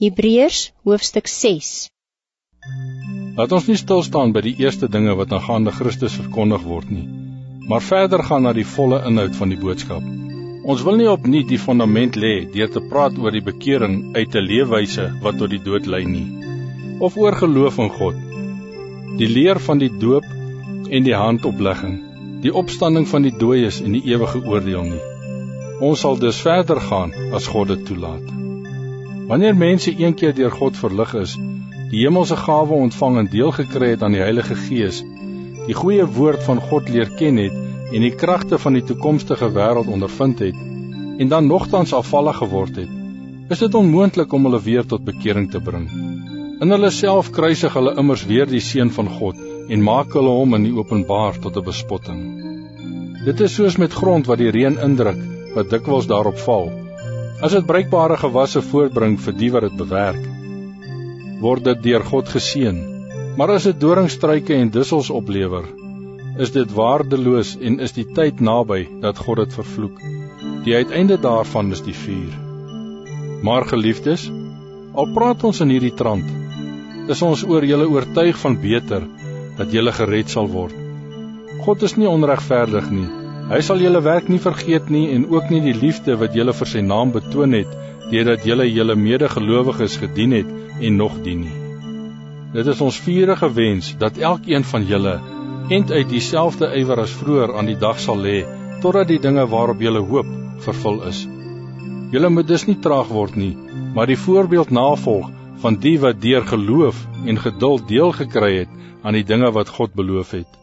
Hebreërs hoofstuk 6 Laat ons nie stil staan by die eerste dinge wat aangaande Christus verkondig word nie, maar verder gaan na die volle inhoud van die boodskap. Ons wil nie opnuut die fondament lê deur te praat oor die bekering uit 'n leefwyse wat tot die dood lei nie, of oor geloof in God. Die leer van die doop en die handoplegging, die opstanding van die dooies en die ewige oordeel nie. Ons sal dus verder gaan as God dit toelaat. Wanneer mense een keer deur God verlig is, die hemelse gawe ontvang en deel gekry het aan die Heilige Gees, die goeie woord van God leer ken het en die kragte van die toekomstige wêreld ondervind het en dan nogtans afvallig geword het, is dit onmoontlik om hulle weer tot bekering te bring. In hulle self kruisig hulle immers weer die seun van God en maak hulle hom in die openbaar tot 'n bespotting. Dit is soos met grond wat die reën indruk, wat dikwels daarop val As dit bruikbare gewasse voortbring vir die wat dit bewerk, word dit deur God geseën. Maar as dit doringstruike en dussels oplewer, is dit waardeloos en is die tyd naby dat God dit vervloek. Die uiteinde daarvan is die vuur. Maar geliefdes, al praat ons in hierdie trant, is ons oor julle oortuig van beter dat julle gered sal word. God is nie onregverdig nie. Hy sal julle werk nie vergeet nie en ook nie die liefde wat julle vir sy naam betoon het deurdat julle julle medegelowiges gedien het en nog dien nie. Dit is ons vurige wens dat elkeen van julle end uit dieselfde ywer as vroeër aan die dag sal lê totdat die dinge waarop julle hoop vervul is. Julle moet dus nie traag word nie, maar die voorbeeld navolg van die wat deur geloof en geduld deel gekry het aan die dinge wat God beloof het.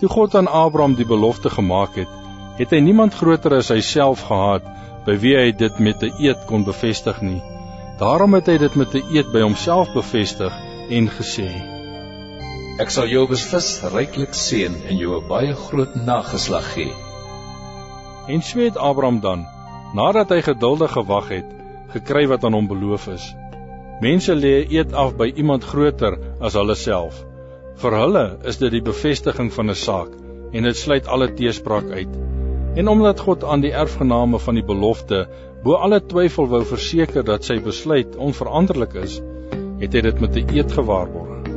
Toe God aan Abraham die belofte gemaak het, het hy niemand groter as hy self gehad by wie hy dit met 'n eed kon bevestig nie. Daarom het hy dit met 'n eed by homself bevestig en gesê: Ek sal jou beslis ryklik seën en jou 'n baie groot nageslag gee. En so het Abraham dan, nadat hy geduldig gewag het, gekry wat aan hom beloof is. Mense lê eed af by iemand groter as hulle self. Vir hulle is dit die bevestiging van 'n saak en dit sluit alle teespraak uit. En omdat God aan die erfgename van die belofte bo alle twyfel wou verseker dat sy besluit onveranderlik is, het hy dit met 'n eed gewaarborg.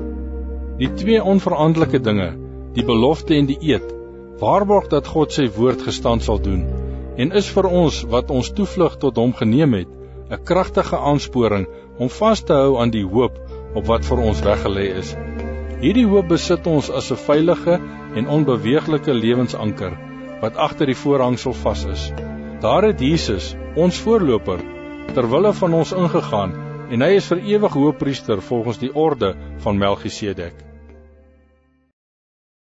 Die twee onveranderlike dinge, die belofte en die eed, waarborg dat God sy woord gestand sal doen en is vir ons wat ons toevlug tot hom geneem het, 'n kragtige aansporing om vas te hou aan die hoop op wat vir ons weggelê is Hierdie hoop besit ons as 'n veilige en onbeweeglike lewensanker wat agter die voorhangsel vas is. Daar het Jesus, ons voorloper, ter wille van ons ingegaan en hy is vir ewig hoëpriester volgens die orde van Melchisedek.